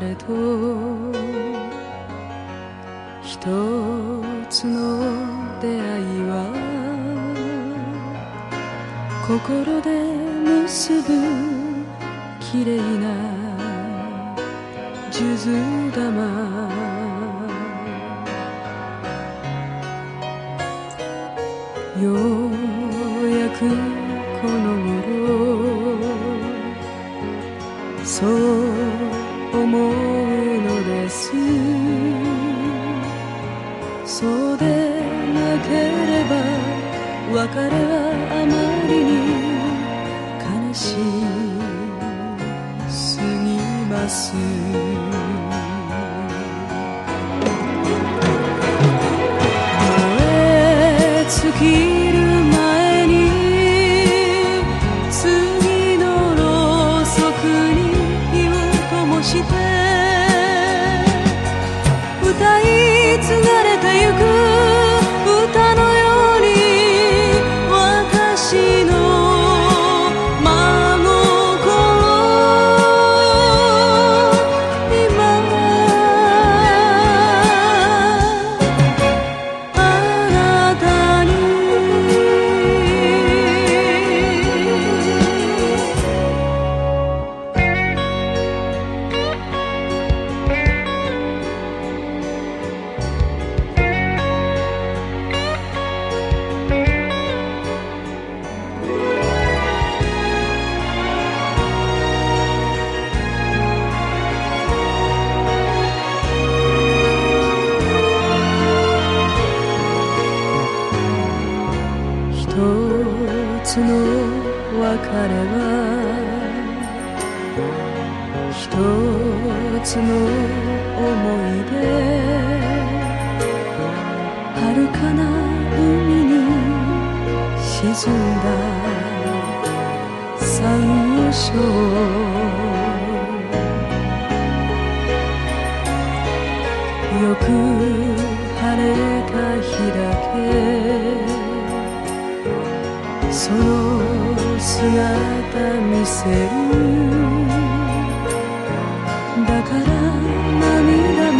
れと一つの出会いは心で結ぶ綺麗な数珠玉。ようやくこの頃そう思うのです。そうでなければ別れはあまりに悲しすぎます燃え尽きして歌い継がれてゆく別れは一つの思い出遥かな海に沈んだサンゴ礁よく晴れた日だけ。その姿見せる。だから涙